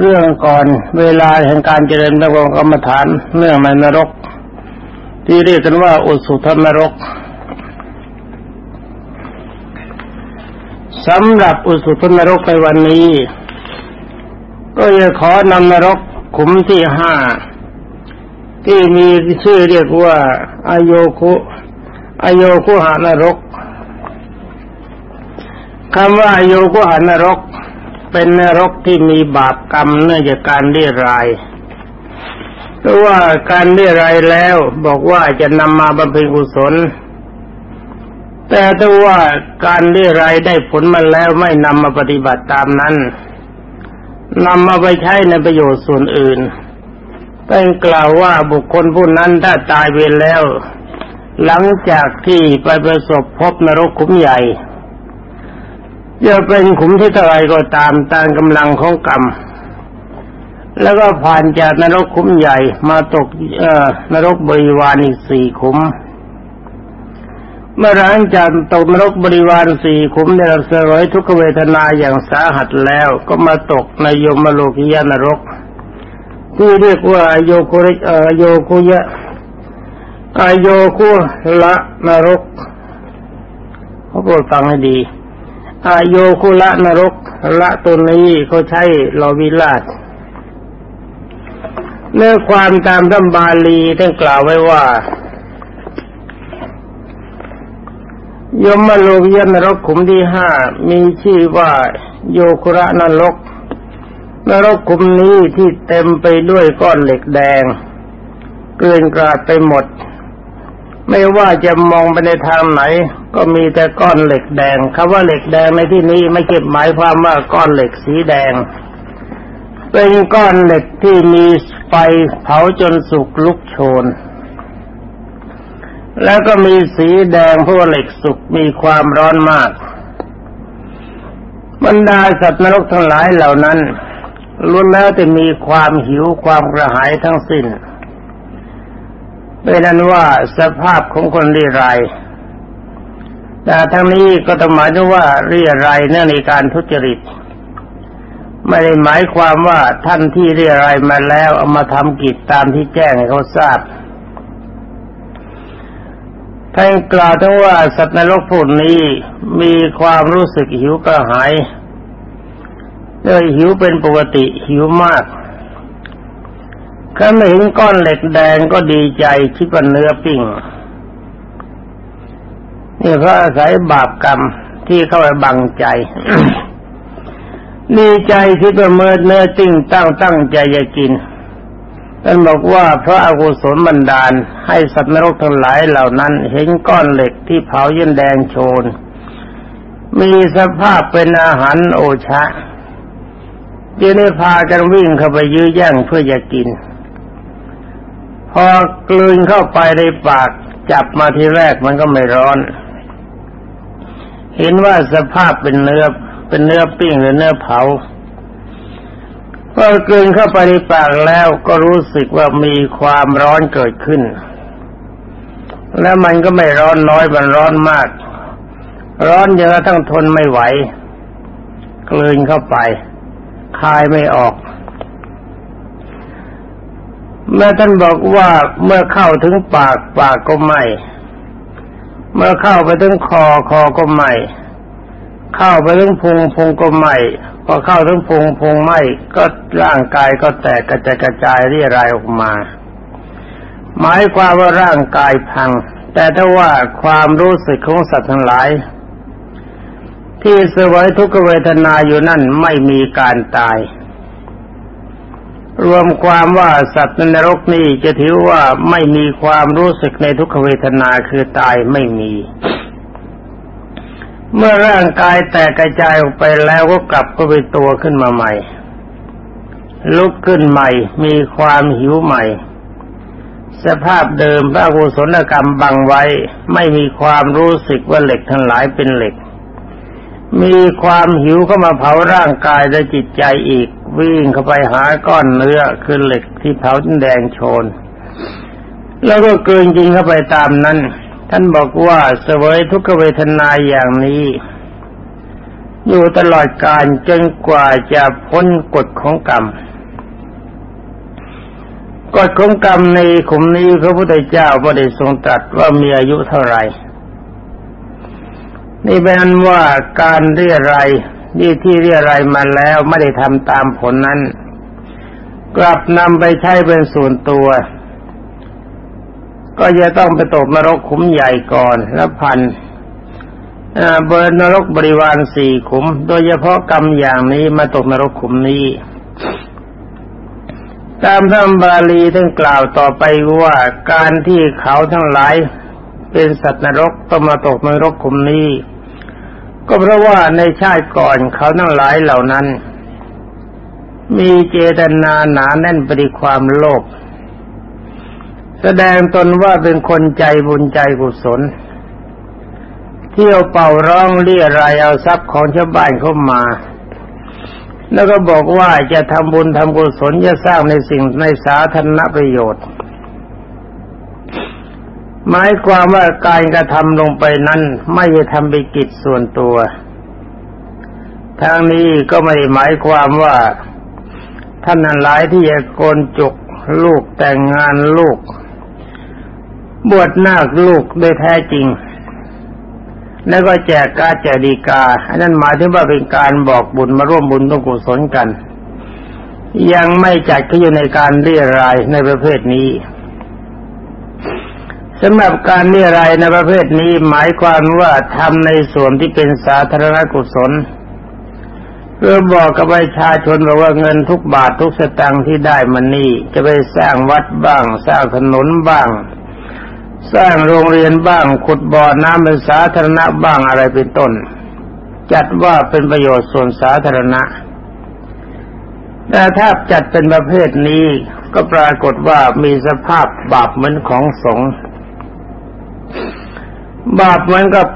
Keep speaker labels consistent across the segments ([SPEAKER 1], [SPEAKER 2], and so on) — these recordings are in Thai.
[SPEAKER 1] เรื่องก่อนเวลาแห่งการเจริญพระกรรมฐานเรื่องในนรก ที่เรียกกันว่าอุสุทนรกสำหรับอุสุทนรกในวันนี้ ก็จะขอนำนรกขุมที่ห้าที่มีชื่อเรียกว่าอโยคุอโยคุหานรกคำว่าอโยคุหานรก เป็นนรกที่มีบาปกรรมเนื่องจากการเรียรายเพราะว่าการเรียรายแล้วบอกว่าจะนำมาบำเพ็ญกุศล แต่ถ้าว่าการเรียรายได้ผลมาแล้วไม่นำมาปฏิบัติตามนั้นนำมาไปใช้ในประโยชน์ส่วนอื่นเป็นกล่าวว่าบุคคลผู้นั้นถ้าตายไปแล้ว หลังจากที่ไปประสบพบนรกขุมใหญ่ จะเป็นขุมที่เท่าไรก็ตามตามกำลังของกรรม แล้วก็ผ่านจากนรกขุมใหญ่มาตกเอ่อนรกบริวารอีกสี่ขุม เมื่อหลังจากตกนรกบริวารสี่ขุมได้รับเสวยทุกเวทนาอย่างสาหัสแล้วก็มาตกในยมโลกิยานรก ที่เรียกว่าโยโคุริโยคุยะอโยคุละนรกเขาโปรดฟังให้ดี อโยคุละนรกละตัวนี้เขาใช้ลอวิลาศเนื้อความตามดัมบาลีท่านกล่าวไว้ว่า ยมโลกยนรกขุมที่ห้ามีชื่อว่าโยคุระนรก นรกขุมนี้ที่เต็มไปด้วยก้อนเหล็กแดง เกลื่อนกราดไปหมด ไม่ว่าจะมองไปในทางไหน ก็มีแต่ก้อนเหล็กแดงคำว่าเหล็กแดงในที่นี้ไม่เก็บหมายความว่าก้อนเหล็กสีแดง เป็นก้อนเหล็กที่มีไฟเผาจนสุกลุกโชน แล้วก็มีสีแดงเพราะเหล็กสุกมีความร้อนมากบรรดาสัตว์นรกทั้งหลายเหล่านั้นล้วนแล้วแต่มีความหิวความกระหายทั้งสิ้นเป็นนั้นว่าสภาพของคนรียร แต่ทั้งนี้ก็ต้องหมายถึงว่าเรียรายเนื่องในการทุจริต ไม่ได้หมายความว่าท่านที่เรียรายมาแล้วเอามาทำกิจตามที่แจ้งให้เขาทราบท่านกล่าวทั้งว่าสัตว์นรกพวกนี้มีความรู้สึกหิวกระหายเลยหิวเป็นปกติหิวมากถ้าไม่เห็นก้อนเหล็กแดงก็ดีใจคิดว่าเนื้อปิ้ง นี่เพราะอาศัยบาปกรรมที่เข้าไปบังใจดีใจที่ว่าเมื่อเนื้อจริงตั้งตั้งใจจะกินท่านบอกว่าเพราะอากุศลบันดาล ให้สัตว์นรกทั้งหลายเหล่านั้น เห็นก้อนเหล็กที่เผายินแดงโชน มีสภาพเป็นอาหารโอชะจึงได้พากันวิ่งเข้าไปยื้อแย่งเพื่อจะกิน พอกลืนเข้าไปในปากจับมาทีแรกมันก็ไม่ร้อน เห็นว่าสภาพเป็นเนื้อเป็นเนื้อปิ้งหรือเนื้อเผาพอกลืนเข้าไปในปากแล้วก็รู้สึกว่ามีความร้อนเกิดขึ้น แล้วมันก็ไม่ร้อนน้อยมันร้อนมาก ร้อนจนกระทั่งทนไม่ไหว กลืนเข้าไป คายไม่ออกเมื่อท่านบอกว่าเมื่อเข้าถึงปากปากก็ไหม เมื่อเข้าไปถึงคอคอก็ไหมเข้าไปถึงพุงพุงก็ไหมพอเข้าถึงพุงพุงไหมก็ร่างกายก็แตกกระจายกระจายเรียรายออกมา หมายความว่าร่างกายพัง แต่ถ้าว่าความรู้สึกของสัตว์ทั้งหลาย ที่สวยทุกขเวทนาอยู่นั่นไม่มีการตาย รวมความว่าสัตว์ในนรกนี้จะถือว่าไม่มีความรู้สึกในทุกขเวทนาคือตายไม่มี เมื่อร่างกายแตกกระจายออกไปแล้วก็กลับก็ไปตัวขึ้นมาใหม่ ลุกขึ้นใหม่ มีความหิวใหม่ สภาพเดิมพระกุศลกรรมบังไว้ ไม่มีความรู้สึกว่าเหล็กทั้งหลายเป็นเหล็ก มีความหิวเข้ามาเผาร่างกายและจิตใจอีก วิ่งเข้าไปหาก้อนเนื้อคือเหล็กที่เผาแดงโชน แล้วก็เกินจริงเข้าไปตามนั้น ท่านบอกว่าเสวยทุกขเวทนาอย่างนี้ อยู่ตลอดกาลจนกว่าจะพ้นกฎของกรรมกฎของกรรมในขุมนี้พระพุทธเจ้าก็ได้ทรงตรัสว่ามีอายุเท่าไหร่ นี่เป็นว่าการเรียรายนี่ที่เรียรายมาแล้วไม่ได้ทำตามผลนั้น กลับนำไปใช้เป็นส่วนตัว ก็จะต้องไปตกนรกขุมใหญ่ก่อนแล้วพันเบอร์นรกบริวารสี่ขุม โดยเฉพาะกรรมอย่างนี้มาตกนรกขุมนี้ ตามพระบาลีท่านกล่าวต่อไปว่าการที่เขาทั้งหลาย เป็นสัตว์นรกต้องมาตกนรกขุมนี้ ก็เพราะว่าในชาติก่อนเขาทั้งหลายเหล่านั้น มีเจตนาหนาแน่นปริความโลภแสดงตนว่าเป็นคนใจบุญใจกุศล เที่ยวเป่าร้องเรียรายเอาทรัพย์ของชาวบ้านเข้ามา แล้วก็บอกว่าจะทำบุญทำกุศลจะสร้างในสิ่งในสาธารณประโยชน์ หมายความว่าการกระทำลงไปนั้น ไม่จะทำไปกิจส่วนตัวทางนี้ก็ไม่ได้หมายความว่าท่านนั้นหลายที่จะโกนจุกลูกแต่งงานลูก บวชนาคลูกโดยแท้จริง แล้วก็แจกกาแจกดีกา อันนั้นหมายถึงว่าเป็นการบอกบุญมาร่วมบุญต้องกุศลกัน ยังไม่จัดขึ้นอยู่ในการเรียรายในประเภทนี้ สำหรับการเรียรายในประเภทนี้หมายความว่าทำในส่วนที่เป็นสาธารณกุศลเพื่อบอกกับประชาชนบอกว่าเงินทุกบาททุกสตางค์ที่ได้มันนี่จะไปสร้างวัดบ้าง สร้างถนนบ้าง สร้างโรงเรียนบ้าง ขุดบ่อน้ำเป็นสาธารณะบ้างอะไรเป็นต้น จัดว่าเป็นประโยชน์ส่วนสาธารณะ แต่ถ้าจัดเป็นประเภทนี้ก็ปรากฏว่ามีสภาพบาปเหมือนของสงฆ์ บาปเหมือนกับ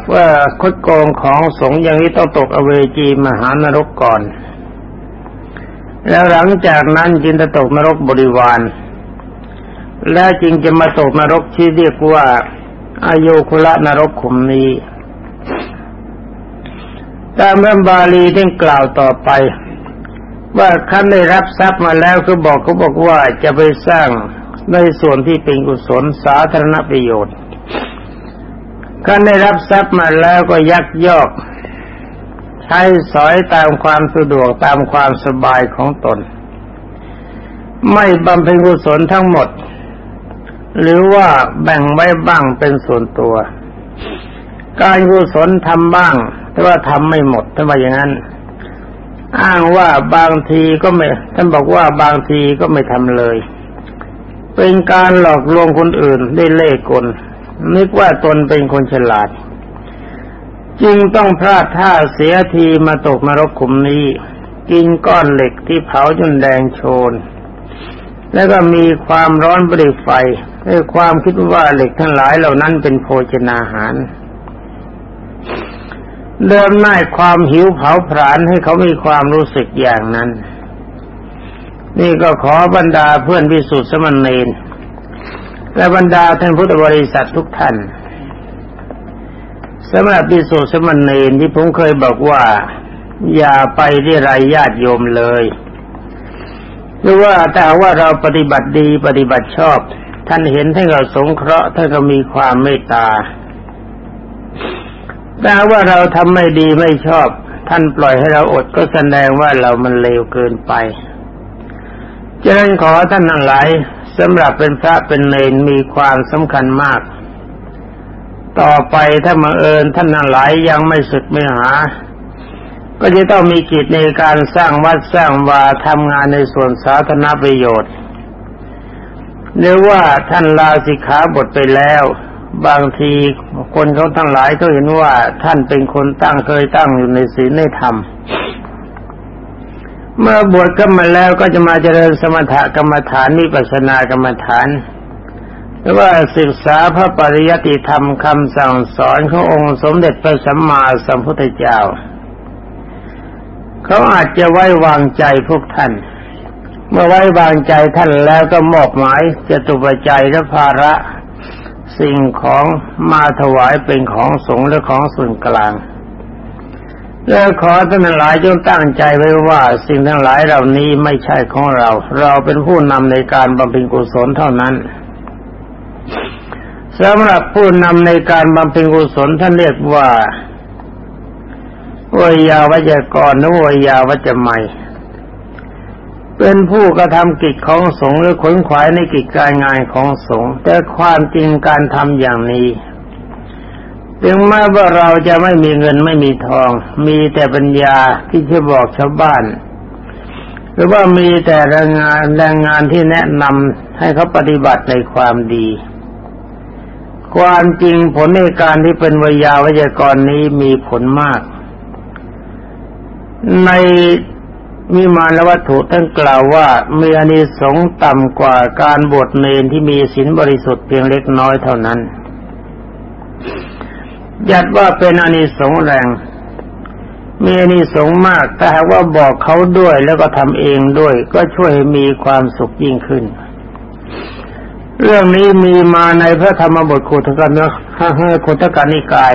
[SPEAKER 1] คดโกงของสงฆ์อย่างนี้ต้องตกอเวจีมหานรกก่อน แล้วหลังจากนั้นจึงจะตกนรกบริวาร แล้วจึงจะมาตกนรกที่เรียกว่าอายุคุละนรกขุมนี้ ตามพระบาลีได้กล่าวต่อไป ว่าขั้นได้รับทรัพย์มาแล้วก็บอกเขาบอกว่าจะไปสร้างในส่วนที่เป็นกุศลสาธารณประโยชน์ ขั้นได้รับทรัพย์มาแล้วก็ยักยอกใช้สอยตามความสะดวกตามความสบายของตน ไม่บำเพ็ญกุศลทั้งหมด หรือว่าแบ่งไว้บ้างเป็นส่วนตัว การกุศลทำบ้าง แต่ว่าทำไม่หมดถ้าว่าอย่างนั้น อ้างว่าบางทีก็ไม่ท่านบอกว่าบางทีก็ไม่ทำเลย เป็นการหลอกลวงคนอื่นได้เล่ห์กล นึกว่าตนเป็นคนฉลาด จึงต้องพลาดท่าเสียทีมาตกนรกขุมนี้ กินก้อนเหล็กที่เผาจนแดงโชน แล้วก็มีความร้อนบริไฟด้วยความคิดว่าเหล็กทั้งหลายเหล่านั้นเป็นโภชนาหารเดิมหน้าความหิวเผาผลาญให้เขามีความรู้สึกอย่างนั้น นี่ก็ขอบรรดาเพื่อนพิสุทธิ์สมณเณร และบรรดาท่านพุทธบริษัททุกท่านสำหรับพิสุทธิ์สมณเณรที่ผมเคยบอกว่า อย่าไปเรียรญาติโยมเลยหรือว่าแต่ว่าเราปฏิบัติดีปฏิบัติชอบ ท่านเห็นท่านก็สงเคราะห์ท่านก็มีความเมตตาแต่ว่าเราทำไม่ดีไม่ชอบ ท่านปล่อยให้เราอดก็แสดงว่าเรามันเลวเกินไปฉะนั้นขอท่านทั้งหลาย สำหรับเป็นพระเป็นเนรมีความสำคัญมาก ต่อไปถ้ามาเอิญท่านทั้งหลายยังไม่สึกไม่หา ก็จะต้องมีกิจในการสร้างวัดสร้างวาทำงานในส่วนสาธารณประโยชน์หรือว่าท่านลาสิกขาบทไปแล้ว บางทีคนเขาทั้งหลายก็เห็นว่าท่านเป็นคนตั้งเคยตั้งอยู่ในศีลในธรรม เมื่อบวชก็มาแล้วก็จะมาเจริญสมถกรรมฐานนิปัสนากรรมฐานหรือว่าศึกษาพระปริยัติธรรมคำสั่งสอนขององค์สมเด็จพระสัมมาสัมพุทธเจ้า เขาอาจจะไว้วางใจพวกท่าน เมื่อไว้วางใจท่านแล้วก็มอบหมายจะตุปัจจัยและภาระ สิ่งของมาถวายเป็นของสงฆ์และของส่วนกลาง แล้วขอท่านหลายจงตั้งใจไว้ว่า สิ่งทั้งหลายเหล่านี้ไม่ใช่ของเรา เราเป็นผู้นำในการบำเพ็ญกุศลเท่านั้นสำหรับผู้นำในการบำเพ็ญกุศลท่านเรียกว่าวยาวัจกรนวยาวัจใหม่เป็นผู้กระทำกิจของสงฆ์หรือขนขวายในกิจการงานของสงฆ์แต่ความจริงการทำอย่างนี้ ถึงแม้ว่าเราจะไม่มีเงินไม่มีทอง มีแต่ปัญญาที่จะบอกชาวบ้าน หรือว่ามีแต่แรงงานแรงงานที่แนะนำให้เขาปฏิบัติในความดี ความจริงผลในการที่เป็นวิยาวิจกรนี้มีผลมาก ในมีมาลวัตถุท่านกล่าวว่ามีอานิสงส์ต่ำกว่าการบวชเนนที่มีศีลบริสุทธิ์เพียงเล็กน้อยเท่านั้น ยัดว่าเป็นอนิสงส์แรง มีอนิสงส์มากแต่หากว่าบอกเขาด้วยแล้วก็ทำเองด้วย ก็ช่วยให้มีความสุขยิ่งขึ้น เรื่องนี้มีมาในพระธรรมบทโคตกันนะโคตกันนิกาย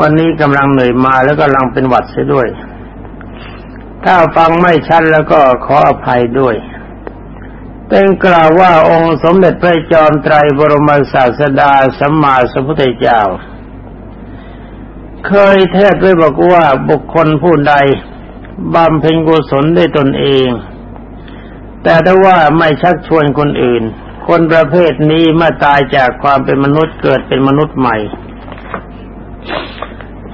[SPEAKER 1] วันนี้กำลังเหนื่อยมาแล้วกำลังเป็นหวัดเสียด้วย ถ้าฟังไม่ชัดแล้วก็ขออภัยด้วย เป็นกล่าวว่าองค์สมเด็จพระจอมไตรบรมศาสดาสัมมาสัมพุทธเจ้า เคยเทศไว้บอกว่าบุคคลผู้ใดบำเพ็ญกุศลด้วยตนเอง แต่ถ้าว่าไม่ชักชวนคนอื่น คนประเภทนี้เมื่อตายจากความเป็นมนุษย์เกิดเป็นมนุษย์ใหม่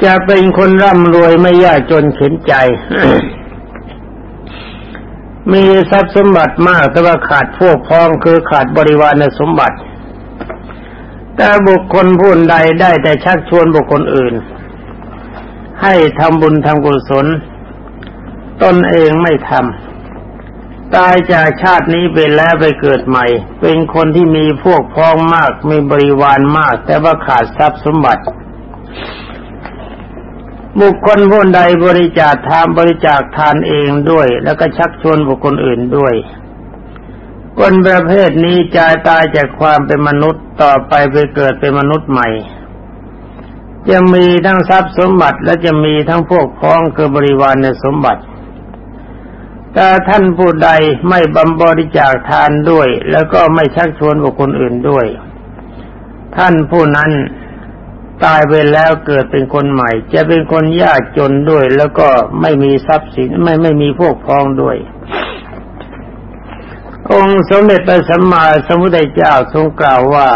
[SPEAKER 1] จะเป็นคนร่ำรวยไม่ยากจนเข็นใจ มีทรัพย์สมบัติมากแต่ว่าขาดพวกพ้องคือขาดบริวารในสมบัติ แต่บุคคลผู้ใดได้แต่ชักชวนบุคคลอื่น ให้ทำบุญทำกุศลตนเองไม่ทำตายจากชาตินี้ไปแล้วไปเกิดใหม่ เป็นคนที่มีพวกพ้องมากมีบริวารมาก แต่ว่าขาดทรัพย์สมบัติ บุคคลผู้ใดบริจาคทานบริจาคทานเองด้วย แล้วก็ชักชวนบุคคลอื่นด้วยคนประเภทนี้จะตายจากความเป็นมนุษย์ต่อไปไปเกิดเป็นมนุษย์ใหม่ จะมีทั้งทรัพย์สมบัติและจะมีทั้งพวกพ้องคือบริวารในสมบัติ แต่ท่านผู้ใดไม่บำบริจาคทานด้วย แล้วก็ไม่ชักชวนบุคคลอื่นด้วย ท่านผู้นั้น ตายไปแล้วเกิดเป็นคนใหม่ จะเป็นคนยากจนด้วย แล้วก็ไม่มีทรัพย์สินไม่ไม่มีพวกพ้องด้วย องค์สมเด็จพระสัมมาสัมพุทธเจ้าทรงกล่าวว่า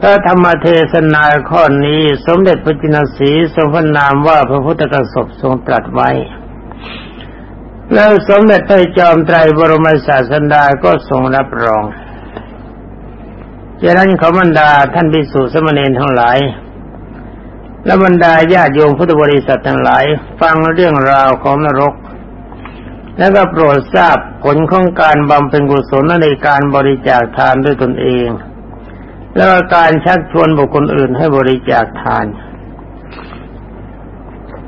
[SPEAKER 1] พระธรรมเทศนาข้อนี้ สมเด็จพระจินสีทรงพระนามว่าพระพุทธกสบทรงตรัสไว้ แล้วสมเด็จพระจอมไตรบรมศาสดาก็ทรงรับรอง จากนั้นขอบรรดาท่านพิสุสมณีทั้งหลาย และบรรดาญาติโยมพุทธบริษัททั้งหลาย ฟังเรื่องราวของนรก แล้วก็โปรดทราบผลของการบำเพ็ญกุศลในการบริจาคทานด้วยตนเอง แล้วการชักชวนบุคคลอื่นให้บริจาคทาน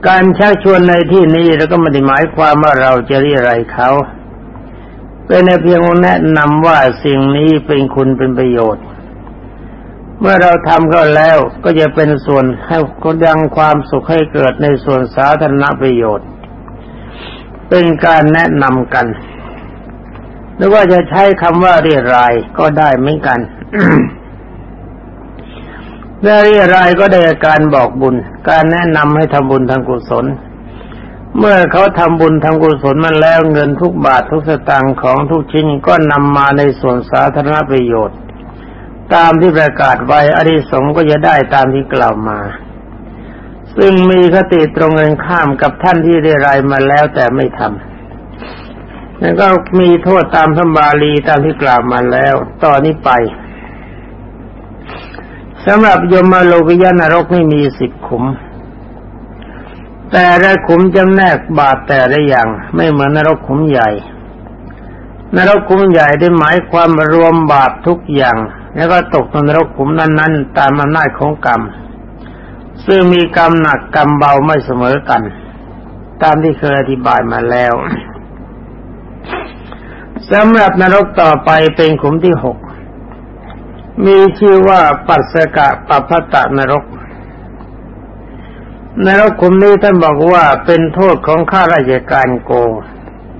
[SPEAKER 1] การชักชวนในที่นี้แล้วก็ไม่ได้หมายความว่าเราจะเรียอะไรเขาเป็นเพียงแนะนำว่าสิ่งนี้เป็นคุณเป็นประโยชน์ เมื่อเราทำก็แล้วก็จะเป็นส่วนให้คนยังความสุขให้เกิดในส่วนสาธารณประโยชน์ เป็นการแนะนำกัน หรือว่าจะใช้คำว่าเรียรายก็ได้เหมือนกันเรียรายก็ได้การบอกบุญ การแนะนำให้ทำบุญทางกุศล เมื่อเขาทำบุญทางกุศลมันแล้วเงินทุกบาททุกสตางค์ของทุกชิ้นก็นำมาในส่วนสาธารณประโยชน์ ตามที่ประกาศไว้อริสงก็จะได้ตามที่กล่าวมา ซึ่งมีคติตรงกันข้ามกับท่านที่ได้รายมาแล้วแต่ไม่ทำนั่นก็มีโทษตามพระบาลีตามที่กล่าวมาแล้ว ต่อนนี้ไปสำหรับยมโลกยานรกไม่มีสิบขุม แต่ละขุมจำแนกบาปแต่ละอย่าง ไม่เหมือนนรกขุมใหญ่ นรกขุมใหญ่ได้หมายความรวมบาปทุกอย่าง แล้วก็ตกนรกขุมนั้นๆ ตามอำนาจของกรรม ซึ่งมีกรรมหนักกรรมเบาไม่เสมอกัน ตามที่เคยอธิบายมาแล้วสำหรับนรกต่อไปเป็นขุมที่หก มีชื่อว่าปัสกะปัพพตะนรก นรกขุมนี้ท่านบอกว่าเป็นโทษของข้าราชการโก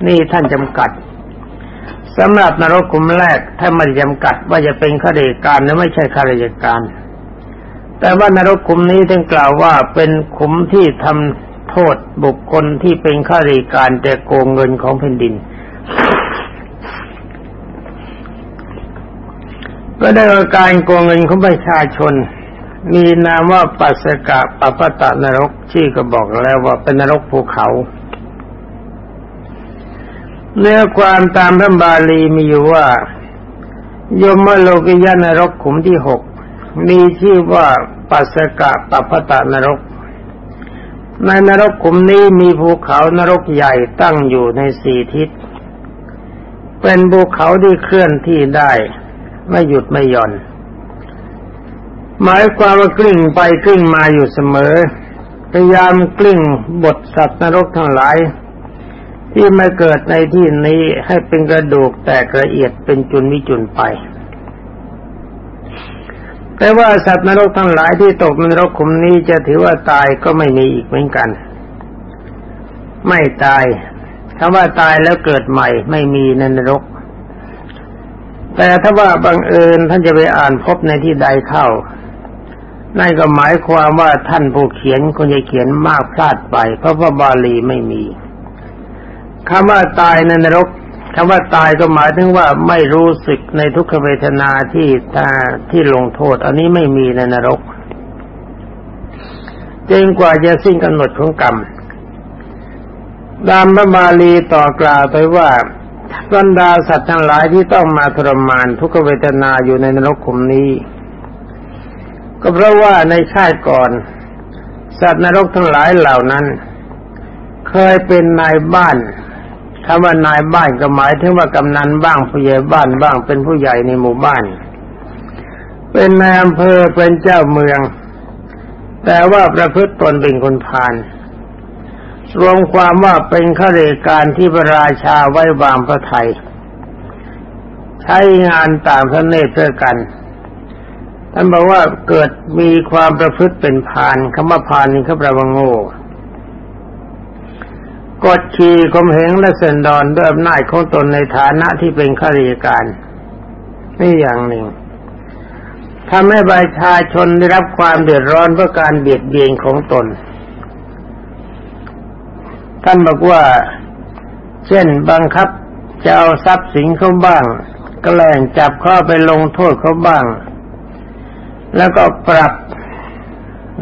[SPEAKER 1] นี่ท่านจำกัด สำหรับนรกขุมแรกท่าไม่จำกัดว่าจะเป็นข้าราชการหรือไม่ใช่ข้าราชการ แต่ว่านรกขุมนี้ท่านกล่าวว่าเป็นขุมที่ทำโทษบุคคลที่เป็นข้าราชการแต่โกงเงินของแผ่นดิน ก็ได้การโกงเงินของประชาชน มีนามว่าปัสกะปปตะนรกชื่ก็บอกแล้วว่าเป็นนรกภูเขา เนื้อความตามพระบาลีมีอยู่ว่ายมโลกิยานรกขุมที่หกมีชื่อว่าปัสกะปปตะนรก ในนรกขุมนี้มีภูเขานรกใหญ่ตั้งอยู่ในสี่ทิศ เป็นภูเขาที่เคลื่อนที่ได้ ไม่หยุดไม่หย่อน หมายความว่ากลิ้งไปกลิ้งมาอยู่เสมอ พยายามกลิ้งบทสัตว์นรกทั้งหลาย ที่มาเกิดในที่นี้ให้เป็นกระดูกแตกละเอียดเป็นจุนวิจุนไป แต่ว่าสัตว์นรกทั้งหลายที่ตกนรกขุมนี้จะถือว่าตายก็ไม่มีอีกเหมือนกัน ไม่ตายถ้าว่าตายแล้วเกิดใหม่ไม่มีในนรก แต่ถ้าว่าบังเอิญท่านจะไปอ่านพบในที่ใดเข้านั่นก็หมายความว่าท่านผู้เขียนคงจะเขียนมากพลาดไป เพราะว่าบาลีไม่มี คำว่าตายในนรกคำว่าตายก็หมายถึงว่าไม่รู้สึกในทุกขเวทนาที่ทาที่ลงโทษ อันนี้ไม่มีในนรกจนกว่าจะสิ้นกำหนดของกรรมดามพระบาลีต่อกล่าวไปว่าบรรดาสัตว์ทั้งหลายที่ต้องมาทรมานทุกขเวทนาอยู่ในนรกขุมนี้ ก็เพราะว่าในชาติก่อน สัตว์นรกทั้งหลายเหล่านั้น เคยเป็นนายบ้าน คำว่านายบ้านก็หมายถึงว่ากำนันบ้างผู้ใหญ่บ้านบ้างเป็นผู้ใหญ่ในหมู่บ้าน เป็นนายอำเภอเป็นเจ้าเมือง แต่ว่าประพฤติตนเป็นคนพาลรวมความว่าเป็นข้าราชการที่พระราชาไว้วางพระไทย ใช้งานต่างพระเนตรเพื่อกันท่านบอกว่าเกิดมีความประพฤติเป็นพานคำว่าพานนี่เขาแปลว่าโง่ กดขี่ข่มเหงและเส้นดอนด้วยอำนาจของตนในฐานะที่เป็นข้าราชการนี่อย่างหนึ่งทำให้ประชาชนได้รับความเดือดร้อนเพราะการเบียดเบียนของตน ท่านบอกว่า เช่นบังคับจะเอาทรัพย์สินเขาบ้างกแกล้งจับข้าไปลงโทษเขาบ้าง แล้วก็ปรับ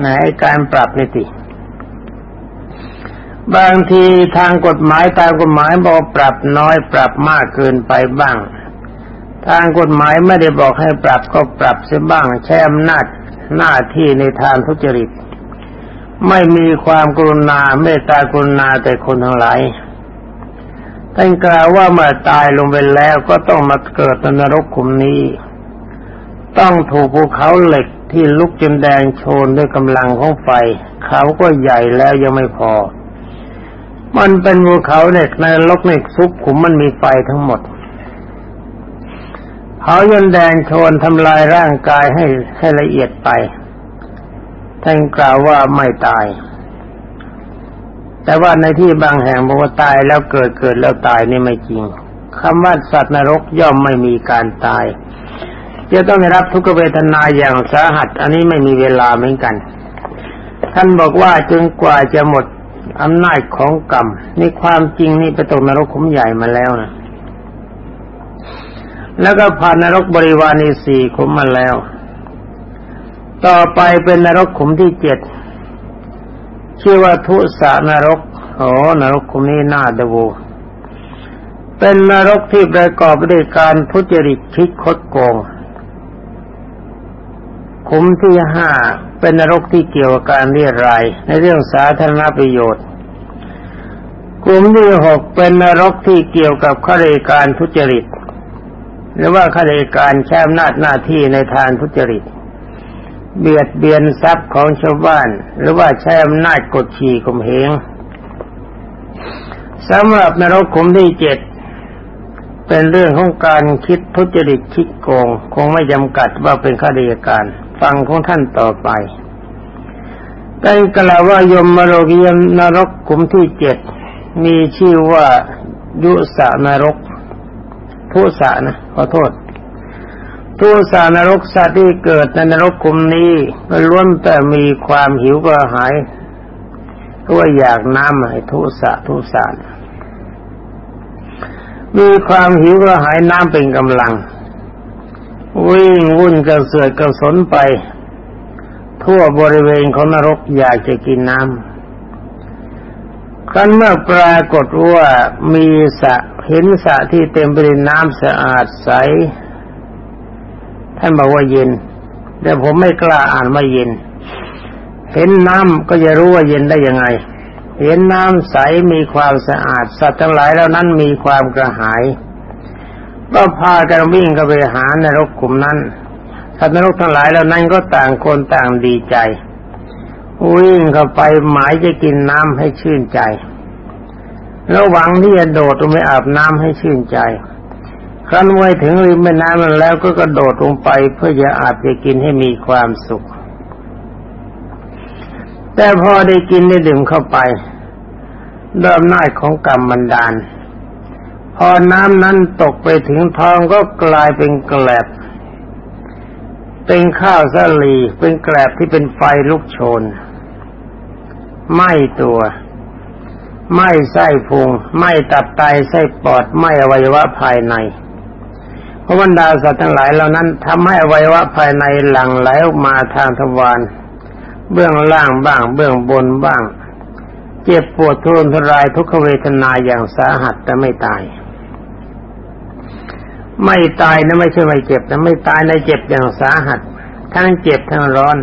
[SPEAKER 1] ในการปรับนิติ บางทีทางกฎหมายตามกฎหมายบอกปรับน้อยปรับมากเกินไปบ้าง ทางกฎหมายไม่ได้บอกให้ปรับก็ปรับเสียบ้างใช้อำนาจหน้าที่ในทางทุจริต ไม่มีความกรุณาเมตตากรุณาแต่คนทั้งหลายท่านกล่าวว่าเมื่อตายลงไปแล้วก็ต้องมาเกิดนรกขุมนี้ ต้องถูกภูเขาเหล็กที่ลุกจนแดงโชนด้วยกำลังของไฟ เขาก็ใหญ่แล้วยังไม่พอ มันเป็นภูเขาเหล็กในลกในซุปขุมมันมีไฟทั้งหมดเผาจนแดงโชนทำลายร่างกายให้ให้ละเอียดไปท่านกล่าวว่าไม่ตาย แต่ว่าในที่บางแห่งบอกว่าตายแล้วเกิดเกิดแล้วตายนี่ไม่จริงคำว่าสัตว์นรกย่อมไม่มีการตาย จะต้องได้รับทุกเวทนาอย่างสาหัส อันนี้ไม่มีเวลาเหมือนกัน ท่านบอกว่าจนกว่าจะหมด อำนาจของกรรมนี่ความจริงนี่ไปตกนรกขุมใหญ่มาแล้วนะแล้วก็ผ่านนรกบริวารในสี่ขุมมาแล้ว ต่อไปเป็นนรกขุมที่เจ็ดชื่อว่าทุสานรกโอ้นรกขุมนี้น่าดูเป็นนรกที่ประกอบด้วยการทุจริตคิดคดโกง ขุมที่ห้าเป็นนรกที่เกี่ยวกับการเรียรายในเรื่องสาธารณประโยชน์กลุ่มที่หกเป็นนรกที่เกี่ยวกับข้าราชการทุจริต หรือว่าข้าราชการแช่อำนาจหน้าที่ในทางทุจริต เบียดเบียนทรัพย์ของชาวบ้าน หรือว่าใช้อำนาจกดขี่ข่มเหงสำหรับนรกขุมที่เจ็ด เป็นเรื่องของการคิดทุจริตคิดโกง คงไม่จำกัดว่าเป็นข้าราชการ ฟังของท่านต่อไปได้กล่าวว่ายมมโรกียนรกขุมที่เจ็ดมีชื่อว่ายุสานรก ทุสานะขอโทษ ทุสานรกสัตว์ที่เกิดในนรกขุมนี้ล้วนแต่มีความหิวกระหายตัวอยากน้ำให้ทุสะทุสาน มีความหิวกระหายน้ำเป็นกำลัง วิ่งวุ่นกระเสือกกระสนไป ทั่วบริเวณของนรกอยากจะกินน้ำครั้นเมื่อปรากฏว่ามีสะเห็นสะที่เต็มไปด้วยน้ำสะอาดใส ท่านบอกว่าเย็น แต่ผมไม่กล้าอ่านว่าเย็น เห็นน้ำก็จะรู้ว่าเย็นได้ยังไง เห็นน้ำใสมีความสะอาด สัตว์ทั้งหลายแล้วนั้นมีความกระหาย ก็พากันวิ่งเข้าไปหาในรกกลุ่มนั้น สัตว์นรกทั้งหลายแล้วนั้นก็ต่างคนต่างดีใจ วิ่งเข้าไปหมายจะกินน้ำให้ชื่นใจ ระหวังที่จะโดดลงไปอาบน้ำให้ชื่นใจครั้นไว้ถึงริมแม่น้ำแล้วก็กระโดดลงไปเพื่อจะอาบจะกินให้มีความสุข แต่พอได้กินได้ดื่มเข้าไปด้วยอำนาจของกรรมบันดาล พอน้ำนั้นตกไปถึงท้องก็กลายเป็นแกลบ เป็นข้าวสาลี เป็นแกลบที่เป็นไฟลุกโชนไหม้ตัวไหม้ไส้พุงไหม้ตับไตไส้ปอดไหม้อวัยวะภายในเพราะบรรดาสัตว์ทั้งหลายเหล่านั้นทำให้อวัยวะภายในหลั่งไหลออกมาทางทวาร เบื้องล่างบ้าง เบื้องบนบ้าง เจ็บปวดทุรนทรายทุกขเวทนาอย่างสาหัสแต่ไม่ตาย ไม่ตายนะไม่ใช่ไม่เจ็บแต่ไม่ตายนะเจ็บอย่างสาหัส ทั้งเจ็บทั้งร้อน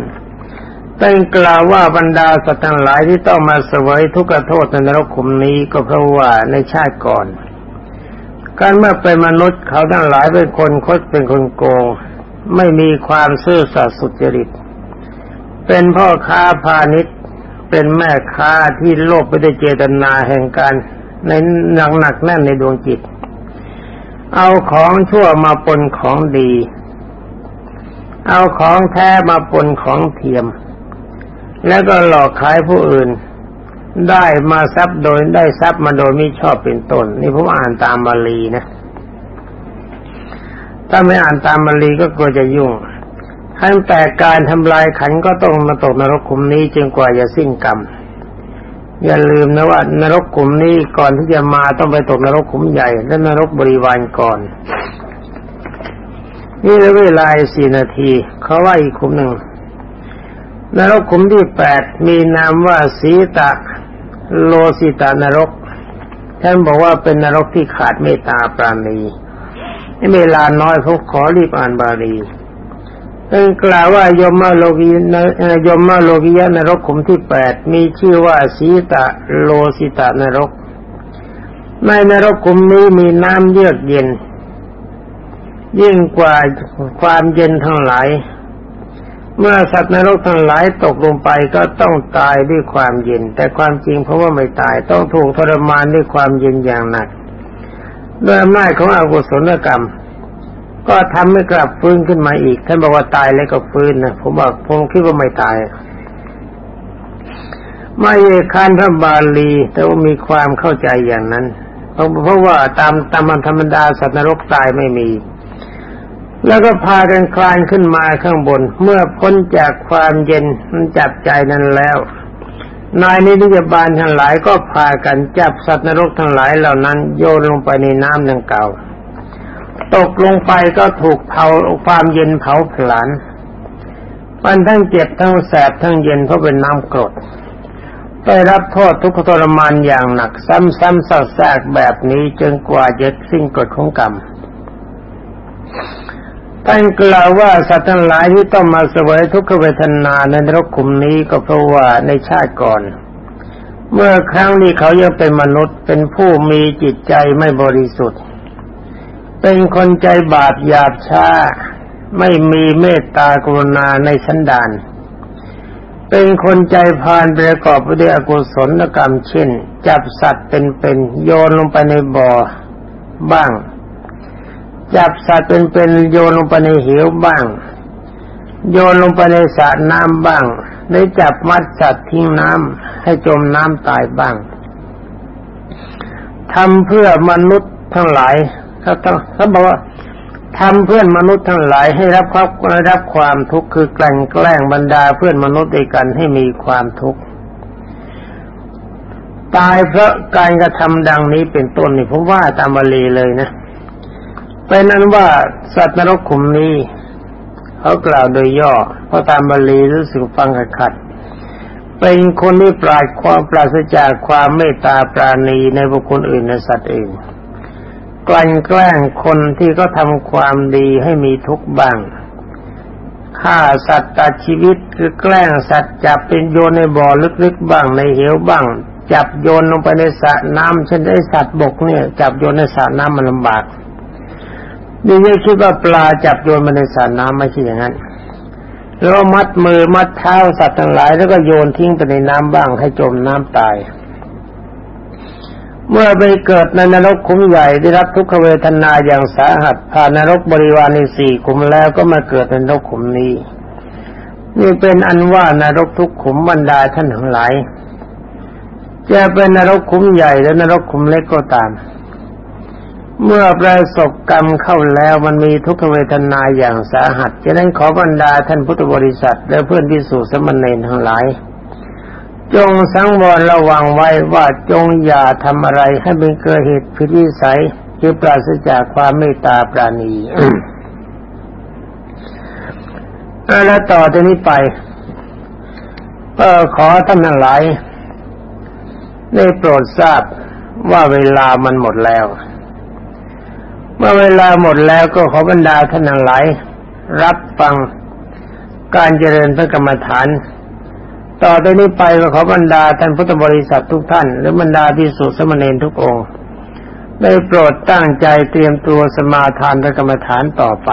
[SPEAKER 1] เป็นกล่าวว่าบรรดาสัตว์ทั้งหลายที่ต้องมาเสวยทุกขโทษในนรกขุมนี้ก็เพราะว่าในชาติก่อน การเมื่อเป็นมนุษย์เขาทั้งหลายเป็นคนคดเป็นคนโกง ไม่มีความซื่อสัตย์สุจริต เป็นพ่อค้าพาณิชย์เป็นแม่ค้าที่โลภไปด้วยเจตนาแห่งการในหนักหนักแน่นในดวงจิต เอาของชั่วมาปนของดี เอาของแท้มาปนของเทียม แล้วก็หลอกขายผู้อื่น ได้มาทรัพย์โดยได้ทรัพย์มาโดยไม่ชอบเป็นต้นนี่ผมอ่านตามบาลีนะ ถ้าไม่อ่านตามบาลีก็กลัวจะยุ่ง ทั้แต่การทำลายขันก็ต้องมาตกนรกขุมนี้จึงกว่าจะสิ้นกรรม อย่าลืมนะว่านรกขุมนี้ก่อนที่จะมาต้องไปตกนรกขุมใหญ่ และนรกบริวารก่อน นี่เวลาสี่นาที เขาว่าอีกขุมหนึ่งนรกขุมที่แปดมีนามว่าสีตะโลสิตานรก ท่านบอกว่าเป็นนรกที่ขาดเมตตาปราณีเวลาน้อยเขาขอรีบอ่านบาลี เป็นกล่าวว่ายมมาโลกียมมาโลกียนรกขุมที่แปดมีชื่อว่าสีตะโลสิตานรก ในนรกขุมนี้มีน้ำเยือกเย็น ยิ่งกว่าความเย็นทั้งหลาย เมื่อสัตว์นรกทั้งหลายตกลงไปก็ต้องตายด้วยความเย็น แต่ความจริงเพราะว่าไม่ตายต้องถูกทรมานด้วยความเย็นอย่างหนักด้วยอำนาจของอกุศลกรรม ก็ทำให้กลับฟื้นขึ้นมาอีก ท่านบอกว่าตายแล้วก็ฟื้นนะผมบอกผมคิดว่าไม่ตายไม่คานพระบาลี แต่ว่ามีความเข้าใจอย่างนั้นเพราะเพราะว่าตามตามธรรมดาสัตว์นรกตายไม่มี แล้วก็พากันคลานขึ้นมาข้างบน เมื่อพ้นจากความเย็นมันจับใจนั้นแล้วนายนิติบาลทั้งหลายก็พากันจับสัตว์นรกทั้งหลายเหล่านั้น โยนลงไปในน้ำดังเก่า ตกลงไปก็ถูกเผาความเย็นเผาผลาญมันทั้งเจ็บทั้งแสบทั้งเย็นเพราะเป็นน้ำกรดได้รับโทษทุกขทรมานอย่างหนัก ซ้ำๆซากๆแบบนี้จนกว่าจะสิ้นกฎของกรรมท่านกล่าวว่าสัตว์ทั้งหลายที่ต้องมาเสวยทุกขเวทนาในนรกขุมนี้ก็เพราะว่าในชาติก่อน เมื่อครั้งนี้เขายังเป็นมนุษย์เป็นผู้มีจิตใจไม่บริสุทธิ์ เป็นคนใจบาปหยาบช้า ไม่มีเมตตากรุณาในชั้นดาน เป็นคนใจพานประกอบไปด้วยอกุศลกรรมเช่น จับสัตว์เป็นๆโยนลงไปในบ่อบ้าง จับสัตว์เป็นๆโยนลงไปในเหวบ้าง โยนลงไปในสระน้ำบ้างได้จับมัดสัตว์ทิ้งน้ำให้จมน้ำตายบ้างทำเพื่อมนุษย์ทั้งหลาย เขาต้องเขาบอกว่าทำเพื่อนมนุษย์ทั้งหลายให้รับความรับความทุกข์คือแกลั่นแกล้งบรรดาเพื่อนมนุษย์ด้วยกันให้มีความทุกข์ตายเพราะการกระทำดังนี้เป็นต้นนี่ผมว่าตามบาลีเลยนะเป็นนั้นว่าสัตว์นรกขุมนี้เขากล่าวโดยย่อ เพราะตามบาลีรู้สึกฟังขัดขัดเป็นคนที่ปราดความปราศจากความเมตตาปราณีในบุคคลอื่นในสัตว์อื่น กลั่นแกล้งคนที่ก็ทำความดีให้มีทุกข์บ้างฆ่าสัตว์ตัดชีวิตคือแกล้งสัตว์จับเป็นโยนในบ่อลึกๆบ้างในเหวบ้าง จับโยนลงไปในสระน้ำเช่นได้สัตว์บกเนี่ย จับโยนในสระน้ำมันลำบากนี่ยังคิดว่าปลาจับโยนมาในสระน้ำไม่ใช่อย่างนั้นแล้วมัดมือมัดเท้าสัตว์ทั้งหลาย แล้วก็โยนทิ้งไปในน้ำบ้างให้จมน้ำตาย เมื่อไปเกิดในนรกคุ้มใหญ่ได้รับทุกขเวทนาอย่างสาหัสผ่านนรกบริวารในสี่ขุมแล้วก็มาเกิดในนรกขุมนี้ นี่เป็นอันว่านรกทุกขุมบรรดาท่านทั้งหลายจะเป็นนรกคุ้มใหญ่และนรกคุ้มเล็กก็ตาม เมื่อประสบกรรมเข้าแล้วมันมีทุกขเวทนาอย่างสาหัสฉะนั้นขอบรรดาท่านพุทธบริษัทและเพื่อนพิสูจน์สมณเณรทั้งหลาย จงสังวรระวังไว้ว่าจงอย่าทำอะไรให้เป็นเกิดเหตุผิดวิสัยคือปราศจากความเมตตาปราณีแล้วต่อจากนี้ไปก็ขอท่านทั้งหลายได้โปรดทราบว่าเวลามันหมดแล้ว เมื่อเวลาหมดแล้วก็ขอบรรดาท่านทั้งหลายรับฟังการเจริญพระกรรมฐาน ต่อไปนี้ไปขอบรรดาท่านพุทธบริษัททุกท่าน และบรรดาพิสุสมณีทุกองค์ ได้โปรดตั้งใจเตรียมตัวสมาทานพระกรรมฐานต่อไป